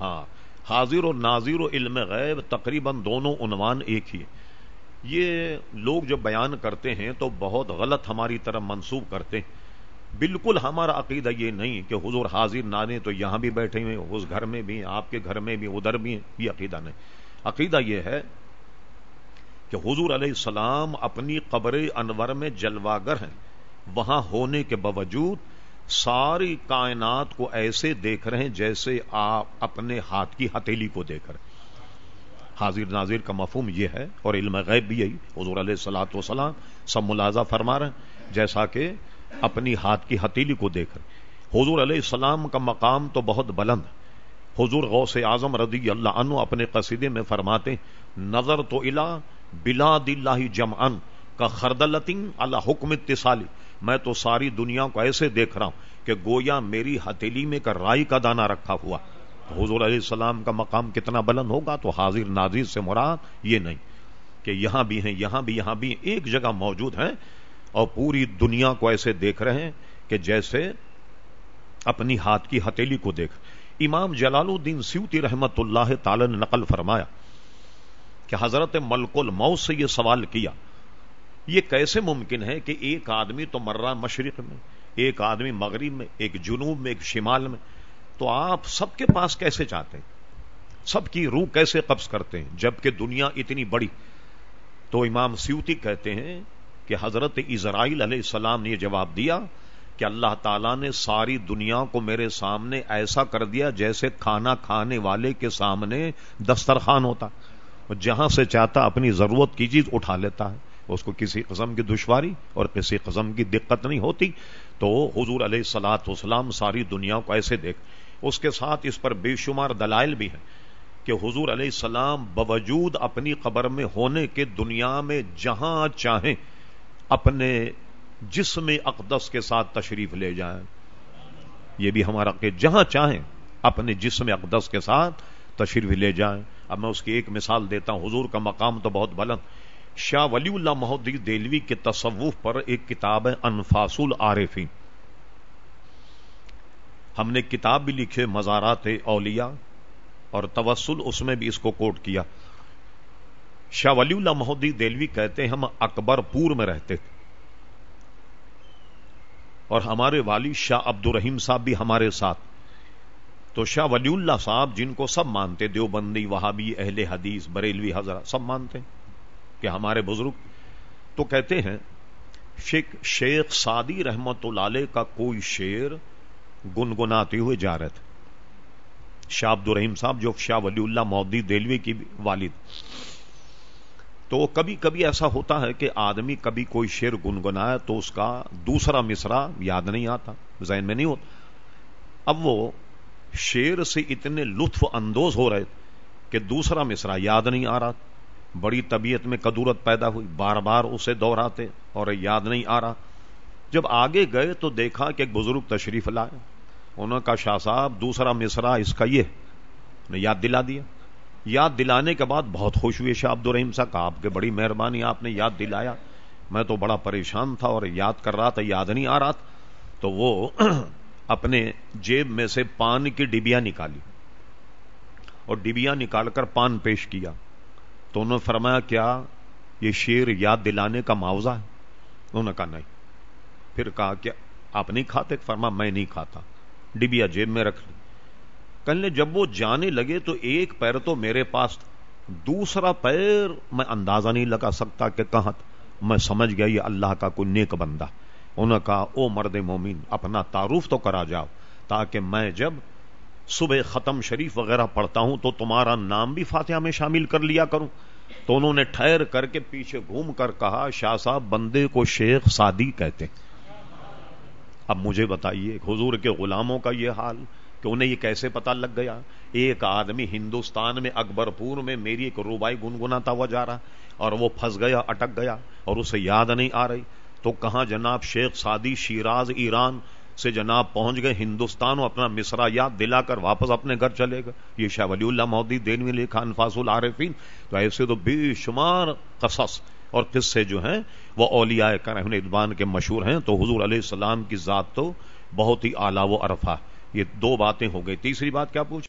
ہاں حاضر اور ناظر و علم غیب تقریباً دونوں عنوان ایک ہی یہ لوگ جو بیان کرتے ہیں تو بہت غلط ہماری طرف منسوخ کرتے ہیں۔ بالکل ہمارا عقیدہ یہ نہیں کہ حضور حاضر نانے تو یہاں بھی بیٹھے ہوئے اس گھر میں بھی آپ کے گھر میں بھی، ادھر بھی یہ عقیدہ نہیں۔ عقیدہ یہ ہے کہ حضور علیہ السلام اپنی قبر انور میں جلواگر ہیں۔ وہاں ہونے کے باوجود ساری کائنات کو ایسے دیکھ رہے ہیں جیسے آپ اپنے ہاتھ کی ہتھیلی کو دیکھ رہے حاضر ناظر کا مفہوم یہ ہے اور علم غیب بھی یہی، حضور علیہ سلاۃ وسلام سب ملازہ فرما رہے ہیں، جیسا کہ اپنی ہاتھ کی ہتیلی کو دیکھ رہے حضور علیہ السلام کا مقام تو بہت بلند حضور غوث اعظم رضی اللہ عنہ اپنے قصیدے میں فرماتے نظر تو الا بلا دلہ جم ان کا خردلطن اللہ حکم اتصالی۔ میں تو ساری دنیا کو ایسے دیکھ رہا ہوں کہ گویا میری ہتیلی میں کا رائی کا دانا رکھا ہوا۔ حضور علیہ السلام کا مقام کتنا بلند ہوگا تو حاضر ناظر سے مراد یہ نہیں کہ یہاں بھی ہیں، یہاں بھی یہاں بھی ایک جگہ موجود ہیں اور پوری دنیا کو ایسے دیکھ رہے ہیں کہ جیسے اپنی ہاتھ کی ہتیلی کو دیکھ۔ امام جلال الدین سیوتی رحمت اللہ تعالی نے نقل فرمایا کہ حضرت ملک الموت سے یہ سوال کیا۔ یہ کیسے ممکن ہے کہ ایک آدمی تو مر رہا مشرق میں، ایک آدمی مغرب میں، ایک جنوب میں، ایک شمال میں؟ تو آپ سب کے پاس کیسے چاہتے ہیں؟ سب کی روح کیسے قبض کرتے ہیں؟ جبکہ دنیا اتنی بڑی۔ تو امام سیوتی کہتے ہیں کہ حضرت اسرائیل علیہ السلام نے یہ جواب دیا کہ اللہ تعالیٰ نے ساری دنیا کو میرے سامنے ایسا کر دیا جیسے کھانا کھانے والے کے سامنے دسترخوان ہوتا۔ جہاں سے چاہتا اپنی ضرورت کی چیز اٹھا لیتا ہے۔ اس کو کسی قسم کی دشواری اور کسی قسم کی دقت نہیں ہوتی تو حضور علیہ سلاۃ وسلام ساری دنیا کو ایسے دیکھ اس کے ساتھ اس پر بے شمار دلائل بھی ہیں کہ حضور علیہ السلام باوجود اپنی قبر میں ہونے کے دنیا میں جہاں چاہیں اپنے جسم اقدس کے ساتھ تشریف لے جائیں۔ یہ بھی ہمارا کہ جہاں چاہیں اپنے جسم اقدس کے ساتھ تشریف لے جائیں۔ اب میں اس کی ایک مثال دیتا ہوں۔ حضور کا مقام تو بہت بلند۔ شاہ ولی اللہ محدود دلوی کے تصوف پر ایک کتاب ہے انفاس العارفین ہم نے کتاب بھی لکھے مزارات اولیاء، اور توسل اس میں بھی اس کو کوٹ کیا۔ شاہ ولی اللہ محدودی دلوی کہتے ہیں، ہم اکبر پور میں رہتے۔ تھے اور ہمارے والد شاہ عبد الرحیم صاحب بھی ہمارے ساتھ۔ تو شاہ ولی اللہ صاحب جن کو سب مانتے، دیوبندی، وہابی، اہل حدیث، بریلوی حضرت سب مانتے۔ کہ ہمارے بزرگ تو کہتے ہیں شیخ سعدی رحمت اللہ کا کوئی شیر گنگناتے ہوئے جا رہے تھے شاہ عبد الرحیم صاحب جو شاہ ولی اللہ مودی دلوی کی والد۔ تو کبھی کبھی ایسا ہوتا ہے کہ آدمی کبھی کوئی شیر گنگنایا تو اس کا دوسرا مصرا یاد نہیں آتا، ذہن میں نہیں ہوتا۔ اب وہ شیر سے اتنے لطف اندوز ہو رہے کہ دوسرا مصرا یاد نہیں آ رہا۔ بڑی طبیعت میں کدورت پیدا ہوئی۔ بار بار اسے دوہراتے اور یاد نہیں آ رہا۔ جب آگے گئے تو دیکھا کہ ایک بزرگ تشریف لائے۔ انہوں کا شاہ صاحب، دوسرا مصرا اس کا یہ یاد دلا دیا۔ یاد دلانے کے بعد بہت خوش ہوئے شاہ عبد الرحیم صاحب۔ آپ کے بڑی مہربانی، آپ نے یاد دلایا۔ میں تو بڑا پریشان تھا اور یاد کر رہا تھا، یاد نہیں آ رہا تھا۔ تو وہ اپنے جیب میں سے پان کی ڈبیا نکالی اور ڈبیا نکال کر پان پیش کیا۔ تو انہوں نے فرمایا، کیا یہ شیر یاد دلانے کا معاوضہ ہے؟ انہوں نے کہا، نہیں. پھر کہا کہ، آپ نہیں کھاتے؟ فرما میں نہیں کھاتا، ڈبیا جیب میں رکھ لی کل جب وہ جانے لگے تو ایک پیر تو میرے پاس دوسرا پیر میں اندازہ نہیں لگا سکتا کہ کہاں میں سمجھ گیا یہ اللہ کا کوئی نیک بندہ۔ انہوں نے کہا، او مرد مومن، اپنا تعارف تو کرا جاؤ تاکہ میں جب صبح ختم شریف وغیرہ پڑھتا ہوں تو تمہارا نام بھی فاتحہ میں شامل کر لیا کروں۔ تو انہوں نے ٹھہر کر کے پیچھے گھوم کر کہا، شاہ صاحب بندے کو شیخ سادی کہتے اب مجھے بتائیے، حضور کے غلاموں کا یہ حال، کہ انہیں یہ کیسے پتا لگ گیا؟ ایک آدمی ہندوستان میں اکبر پور میں میری ایک روبائی گنگناتا ہوا جا رہا اور وہ پھنس گیا، اٹک گیا اور اسے یاد نہیں آ رہی۔ تو کہاں جناب شیخ سادی شیراز ایران سے جناب پہنچ گئے، ہندوستان اور اپنا مصرا یاد دلا کر واپس اپنے گھر چلے گئے۔ یہ شاہ ولی اللہ مودی دین میں لکھا انفاس العارفین۔ تو ایسے تو بے شمار قصص اور قصے جو ہیں، وہ اولیاء کرم ادبان کے مشہور ہیں۔ تو حضور علیہ السلام کی ذات تو بہت ہی اعلیٰ و عرفہ۔ یہ دو باتیں ہو گئی۔ تیسری بات کیا پوچھ